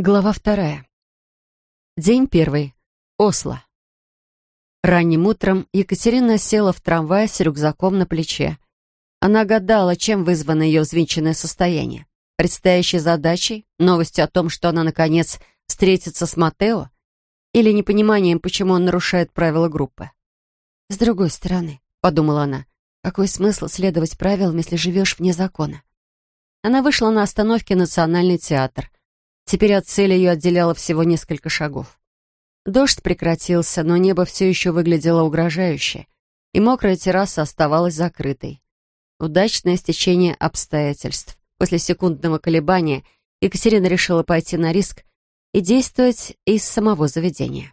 Глава вторая. День первый. Осло. Ранним утром Екатерина села в трамвай с рюкзаком на плече. Она гадала, чем вызвано ее взвинченное состояние. Предстоящей задачей, новостью о том, что она, наконец, встретится с Матео, или непониманием, почему он нарушает правила группы. «С другой стороны», — подумала она, — «какой смысл следовать правилам, если живешь вне закона?» Она вышла на остановке «Национальный театр», Теперь от цели ее отделяло всего несколько шагов. Дождь прекратился, но небо все еще выглядело угрожающе, и мокрая терраса оставалась закрытой. Удачное стечение обстоятельств. После секундного колебания Екатерина решила пойти на риск и действовать из самого заведения.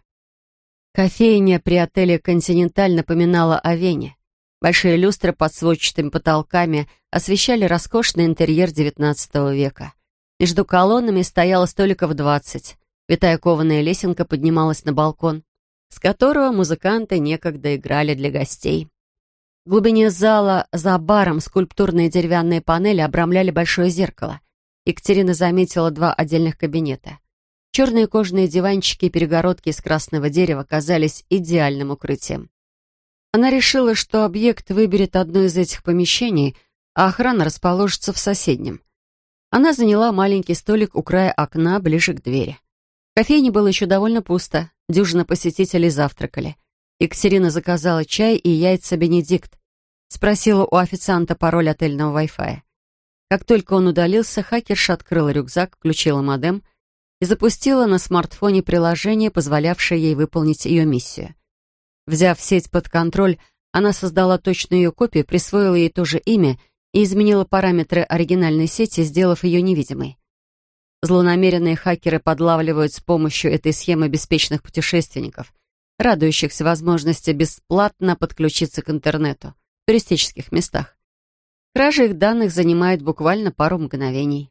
Кофейня при отеле «Континенталь» напоминала о Вене. Большие люстры под сводчатыми потолками освещали роскошный интерьер XIX века. Между колоннами стояло столиков двадцать. Витая кованая лесенка поднималась на балкон, с которого музыканты некогда играли для гостей. В глубине зала за баром скульптурные деревянные панели обрамляли большое зеркало. Екатерина заметила два отдельных кабинета. Черные кожаные диванчики и перегородки из красного дерева казались идеальным укрытием. Она решила, что объект выберет одно из этих помещений, а охрана расположится в соседнем. Она заняла маленький столик у края окна, ближе к двери. В кофейне было еще довольно пусто, дюжина посетителей завтракали. Екатерина заказала чай и яйца «Бенедикт». Спросила у официанта пароль отельного Wi-Fi. Как только он удалился, хакерша открыла рюкзак, включила модем и запустила на смартфоне приложение, позволявшее ей выполнить ее миссию. Взяв сеть под контроль, она создала точную ее копию, присвоила ей то же имя и изменила параметры оригинальной сети, сделав ее невидимой. Злонамеренные хакеры подлавливают с помощью этой схемы беспечных путешественников, радующихся возможности бесплатно подключиться к интернету в туристических местах. Кража их данных занимает буквально пару мгновений.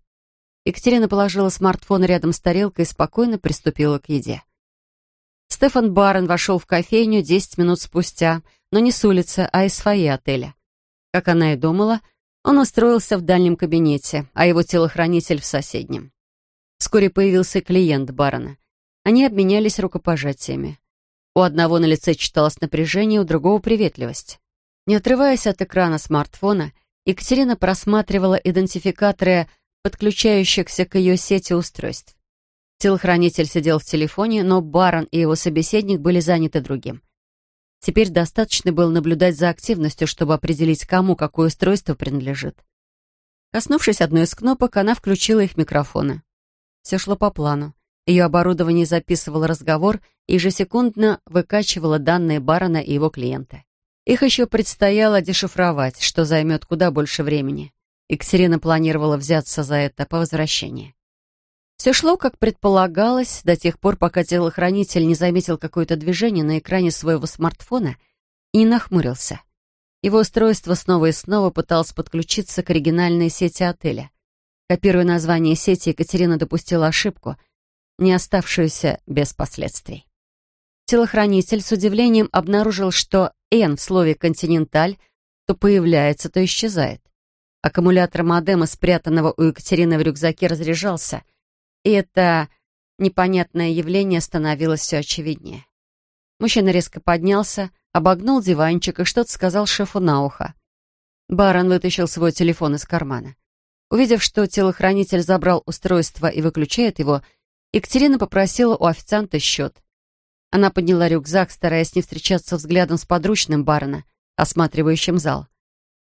Екатерина положила смартфон рядом с тарелкой и спокойно приступила к еде. Стефан Барен вошел в кофейню 10 минут спустя, но не с улицы, а из фойе отеля. Как она и думала, он устроился в дальнем кабинете, а его телохранитель в соседнем. Вскоре появился клиент барона. Они обменялись рукопожатиями. У одного на лице читалось напряжение, у другого — приветливость. Не отрываясь от экрана смартфона, Екатерина просматривала идентификаторы подключающихся к ее сети устройств. Телохранитель сидел в телефоне, но барон и его собеседник были заняты другим. Теперь достаточно было наблюдать за активностью, чтобы определить, кому какое устройство принадлежит. Коснувшись одной из кнопок, она включила их микрофоны. Все шло по плану. Ее оборудование записывало разговор и ежесекундно выкачивало данные барона и его клиента. Их еще предстояло дешифровать, что займет куда больше времени. Екатерина планировала взяться за это по возвращении. Все шло, как предполагалось, до тех пор, пока телохранитель не заметил какое-то движение на экране своего смартфона и не нахмурился. Его устройство снова и снова пыталось подключиться к оригинальной сети отеля. Копируя название сети, Екатерина допустила ошибку, не оставшуюся без последствий. Телохранитель с удивлением обнаружил, что «Н» в слове «континенталь» то появляется, то исчезает. Аккумулятор модема, спрятанного у Екатерины в рюкзаке, разряжался — и это непонятное явление становилось все очевиднее. Мужчина резко поднялся, обогнул диванчик и что-то сказал шефу на ухо. Барон вытащил свой телефон из кармана. Увидев, что телохранитель забрал устройство и выключает его, Екатерина попросила у официанта счет. Она подняла рюкзак, стараясь не встречаться взглядом с подручным барона, осматривающим зал.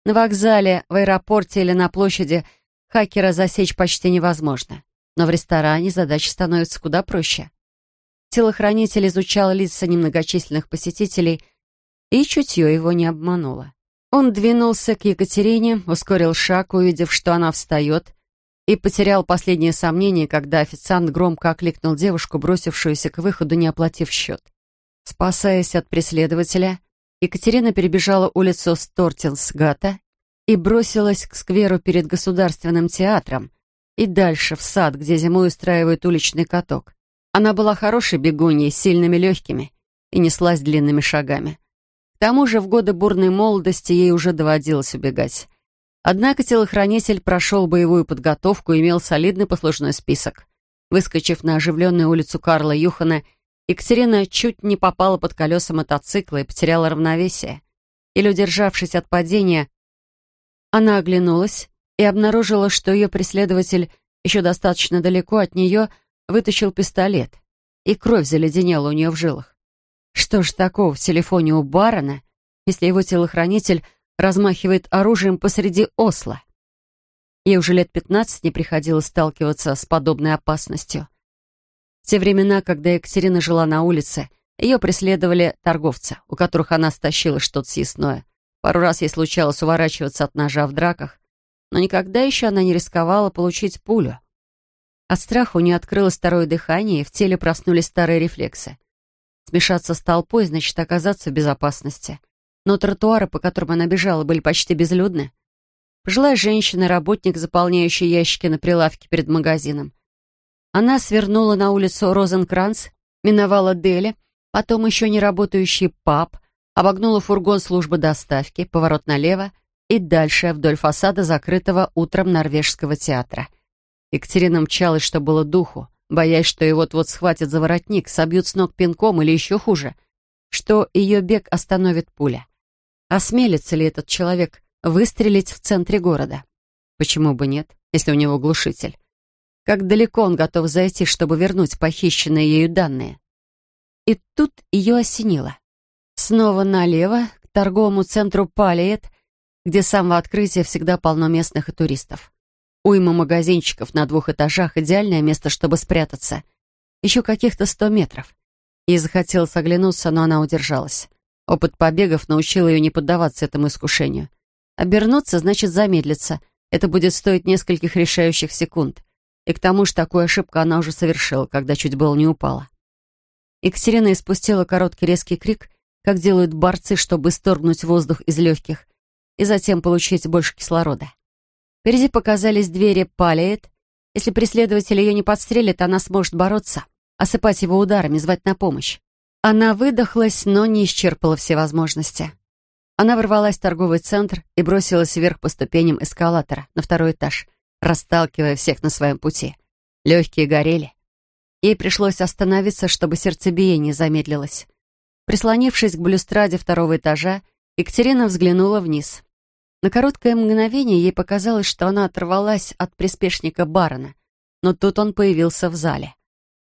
На вокзале, в аэропорте или на площади хакера засечь почти невозможно. Но в ресторане задача становится куда проще. Телохранитель изучал лица немногочисленных посетителей, и чутье его не обмануло. Он двинулся к Екатерине, ускорил шаг, увидев, что она встает, и потерял последнее сомнение, когда официант громко окликнул девушку, бросившуюся к выходу, не оплатив счет. Спасаясь от преследователя, Екатерина перебежала улицу Стортинсгата и бросилась к скверу перед Государственным театром, и дальше, в сад, где зимой устраивают уличный каток. Она была хорошей бегуньей, сильными легкими и неслась длинными шагами. К тому же в годы бурной молодости ей уже доводилось убегать. Однако телохранитель прошел боевую подготовку и имел солидный послужной список. Выскочив на оживленную улицу Карла Юхана, Екатерина чуть не попала под колеса мотоцикла и потеряла равновесие. Или, удержавшись от падения, она оглянулась и обнаружила, что ее преследователь еще достаточно далеко от нее вытащил пистолет, и кровь заледенела у нее в жилах. Что ж такого в телефоне у барона, если его телохранитель размахивает оружием посреди Осла? Ей уже лет пятнадцать не приходилось сталкиваться с подобной опасностью. В те времена, когда Екатерина жила на улице, ее преследовали торговцы, у которых она стащила что-то съестное. Пару раз ей случалось уворачиваться от ножа в драках, но никогда еще она не рисковала получить пулю. От страха у нее открылось второе дыхание, и в теле проснулись старые рефлексы. Смешаться с толпой значит оказаться в безопасности. Но тротуары, по которым она бежала, были почти безлюдны. Пожилая женщина, работник, заполняющий ящики на прилавке перед магазином. Она свернула на улицу Розенкранц, миновала Дели, потом еще не работающий паб, обогнула фургон службы доставки, поворот налево и дальше вдоль фасада закрытого утром норвежского театра. Екатерина мчалась, что было духу, боясь, что его вот-вот схватят за воротник, собьют с ног пинком или еще хуже, что ее бег остановит пуля. Осмелится ли этот человек выстрелить в центре города? Почему бы нет, если у него глушитель? Как далеко он готов зайти, чтобы вернуть похищенные ею данные? И тут ее осенило. Снова налево, к торговому центру Палиет, где с самого открытия всегда полно местных и туристов. Уйма магазинчиков на двух этажах — идеальное место, чтобы спрятаться. Еще каких-то сто метров. Ей захотелось оглянуться, но она удержалась. Опыт побегов научил ее не поддаваться этому искушению. Обернуться значит замедлиться. Это будет стоить нескольких решающих секунд. И к тому же такую ошибку она уже совершила, когда чуть было не упала. Екатерина испустила короткий резкий крик, как делают борцы, чтобы сторгнуть воздух из легких, и затем получить больше кислорода. Впереди показались двери Палиет. Если преследователь ее не подстрелит, она сможет бороться, осыпать его ударами, звать на помощь. Она выдохлась, но не исчерпала все возможности. Она ворвалась в торговый центр и бросилась вверх по ступеням эскалатора на второй этаж, расталкивая всех на своем пути. Легкие горели. Ей пришлось остановиться, чтобы сердцебиение замедлилось. Прислонившись к балюстраде второго этажа, Екатерина взглянула вниз. На короткое мгновение ей показалось, что она оторвалась от приспешника барона, но тут он появился в зале.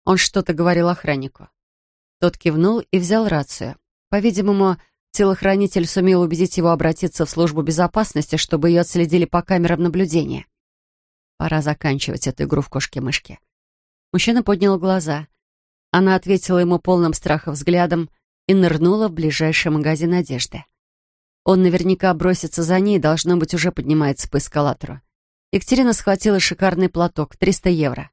Он что-то говорил охраннику. Тот кивнул и взял рацию. По-видимому, телохранитель сумел убедить его обратиться в службу безопасности, чтобы ее отследили по камерам наблюдения. Пора заканчивать эту игру в кошки-мышки. Мужчина поднял глаза. Она ответила ему полным страха взглядом и нырнула в ближайший магазин одежды. Он наверняка бросится за ней, должно быть, уже поднимается по эскалатору. Екатерина схватила шикарный платок, 300 евро.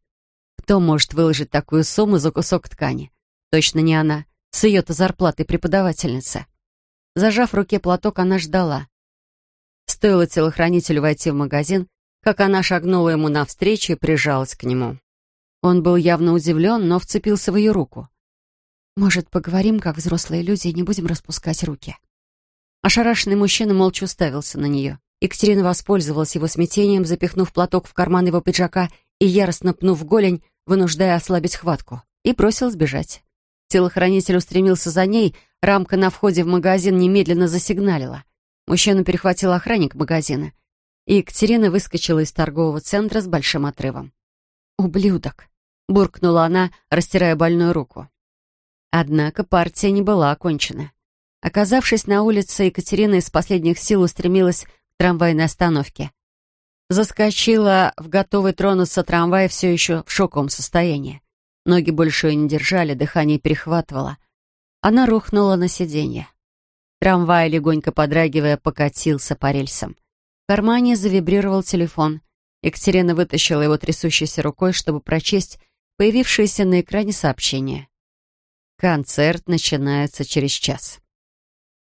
Кто может выложить такую сумму за кусок ткани? Точно не она, с ее-то зарплатой преподавательницы. Зажав в руке платок, она ждала. Стоило телохранителю войти в магазин, как она шагнула ему навстречу и прижалась к нему. Он был явно удивлен, но вцепился в ее руку. «Может, поговорим, как взрослые люди, и не будем распускать руки?» Ошарашенный мужчина молча уставился на нее. Екатерина воспользовалась его смятением, запихнув платок в карман его пиджака и яростно пнув голень, вынуждая ослабить хватку, и бросилась бежать. Телохранитель устремился за ней, рамка на входе в магазин немедленно засигналила. Мужчину перехватил охранник магазина, и Екатерина выскочила из торгового центра с большим отрывом. «Ублюдок!» — буркнула она, растирая больную руку. Однако партия не была окончена. Оказавшись на улице, Екатерина из последних сил устремилась к трамвайной остановке. Заскочила в готовый тронуться трамвай все еще в шоковом состоянии. Ноги больше ее не держали, дыхание перехватывало. Она рухнула на сиденье. Трамвай, легонько подрагивая, покатился по рельсам. В кармане завибрировал телефон. Екатерина вытащила его трясущейся рукой, чтобы прочесть появившееся на экране сообщение. Концерт начинается через час.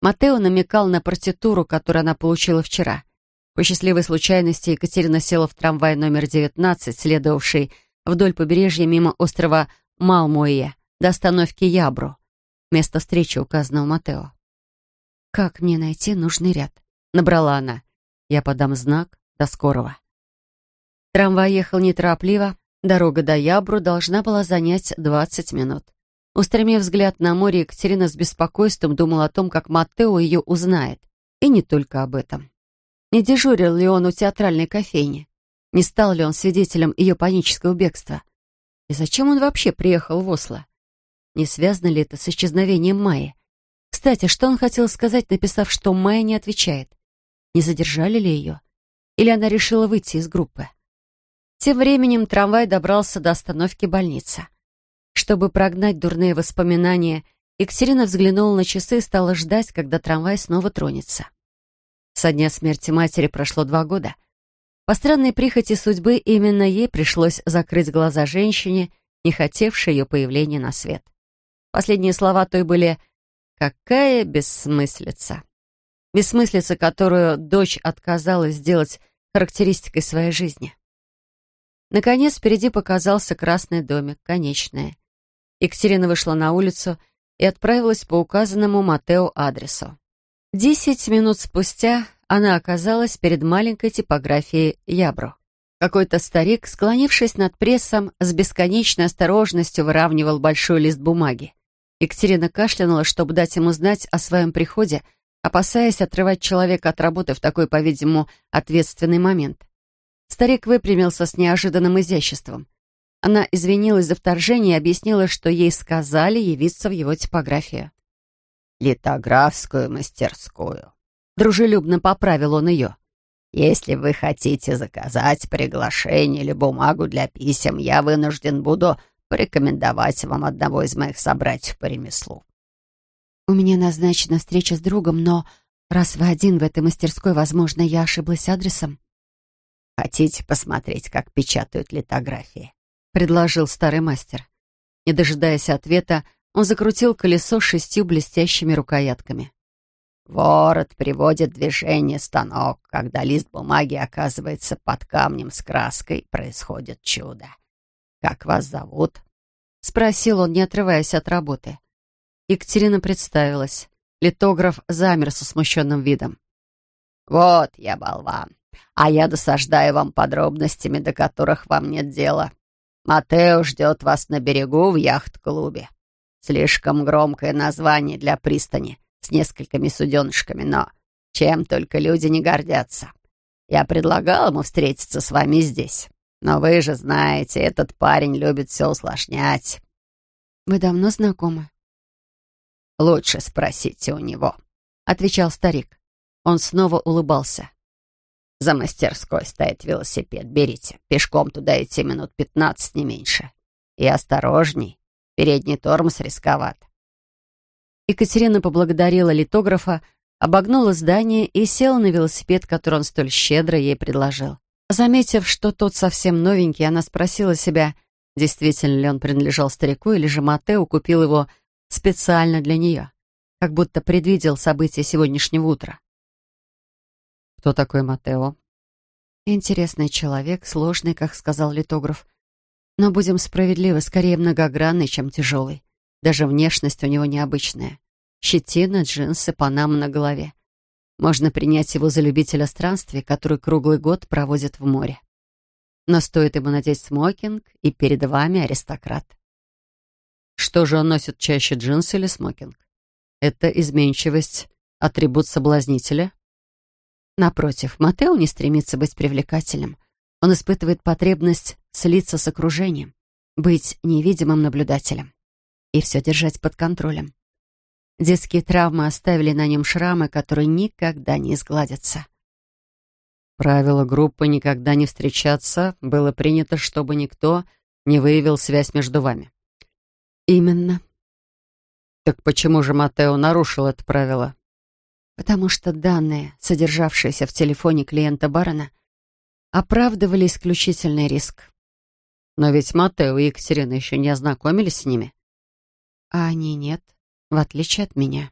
Матео намекал на партитуру, которую она получила вчера. По счастливой случайности Екатерина села в трамвай номер 19, следовавший вдоль побережья мимо острова Малмуэ до остановки Ябру. Место встречи указано у Матео. «Как мне найти нужный ряд?» — набрала она. «Я подам знак. До скорого». Трамвай ехал неторопливо, Дорога до Ябру должна была занять 20 минут. Устремив взгляд на море, Екатерина с беспокойством думала о том, как Маттео ее узнает. И не только об этом. Не дежурил ли он у театральной кофейни? Не стал ли он свидетелем ее панического бегства? И зачем он вообще приехал в Осло? Не связано ли это с исчезновением Майи? Кстати, что он хотел сказать, написав, что Майя не отвечает? Не задержали ли ее? Или она решила выйти из группы? Тем временем трамвай добрался до остановки больницы. Чтобы прогнать дурные воспоминания, Екатерина взглянула на часы и стала ждать, когда трамвай снова тронется. Со дня смерти матери прошло два года. По странной прихоти судьбы именно ей пришлось закрыть глаза женщине, не хотевшей ее появления на свет. Последние слова той были «Какая бессмыслица!» Бессмыслица, которую дочь отказалась сделать характеристикой своей жизни. Наконец, впереди показался красный домик, конечная. Екатерина вышла на улицу и отправилась по указанному Матео адресу. Десять минут спустя она оказалась перед маленькой типографией Ябро. Какой-то старик, склонившись над прессом, с бесконечной осторожностью выравнивал большой лист бумаги. Екатерина кашлянула, чтобы дать ему знать о своем приходе, опасаясь отрывать человека от работы в такой, по-видимому, ответственный момент. Старик выпрямился с неожиданным изяществом. Она извинилась за вторжение и объяснила, что ей сказали явиться в его типографию. «Литографскую мастерскую», — дружелюбно поправил он ее. «Если вы хотите заказать приглашение или бумагу для писем, я вынужден буду порекомендовать вам одного из моих собратьев по ремеслу». «У меня назначена встреча с другом, но раз вы один в этой мастерской, возможно, я ошиблась адресом». «Хотите посмотреть, как печатают литографии?» — предложил старый мастер. Не дожидаясь ответа, он закрутил колесо с шестью блестящими рукоятками. «Ворот приводит движение станок. Когда лист бумаги оказывается под камнем с краской, происходит чудо. Как вас зовут?» — спросил он, не отрываясь от работы. Екатерина представилась. Литограф замер со смущенным видом. «Вот я болван а я досаждаю вам подробностями, до которых вам нет дела. Матео ждет вас на берегу в яхт-клубе. Слишком громкое название для пристани с несколькими суденышками, но чем только люди не гордятся. Я предлагал ему встретиться с вами здесь, но вы же знаете, этот парень любит все усложнять. Вы давно знакомы? Лучше спросите у него, — отвечал старик. Он снова улыбался. За мастерской стоит велосипед. Берите. Пешком туда идти минут пятнадцать, не меньше. И осторожней. Передний тормоз рисковат. Екатерина поблагодарила литографа, обогнула здание и села на велосипед, который он столь щедро ей предложил. Заметив, что тот совсем новенький, она спросила себя, действительно ли он принадлежал старику или же Матео купил его специально для нее, как будто предвидел события сегодняшнего утра. «Кто такой Матео?» «Интересный человек, сложный, как сказал литограф. Но будем справедливы, скорее многогранный, чем тяжелый. Даже внешность у него необычная. Щетина, джинсы, панама на голове. Можно принять его за любителя странствий, который круглый год проводит в море. Но стоит ему надеть смокинг, и перед вами аристократ. Что же он носит чаще, джинсы или смокинг? Это изменчивость, атрибут соблазнителя? Напротив, Матео не стремится быть привлекательным. Он испытывает потребность слиться с окружением, быть невидимым наблюдателем и все держать под контролем. Детские травмы оставили на нем шрамы, которые никогда не изгладятся. Правило группы «никогда не встречаться» было принято, чтобы никто не выявил связь между вами. Именно. Так почему же Матео нарушил это правило? Потому что данные, содержавшиеся в телефоне клиента барона, оправдывали исключительный риск. Но ведь Матео и Екатерина еще не ознакомились с ними. А они нет, в отличие от меня.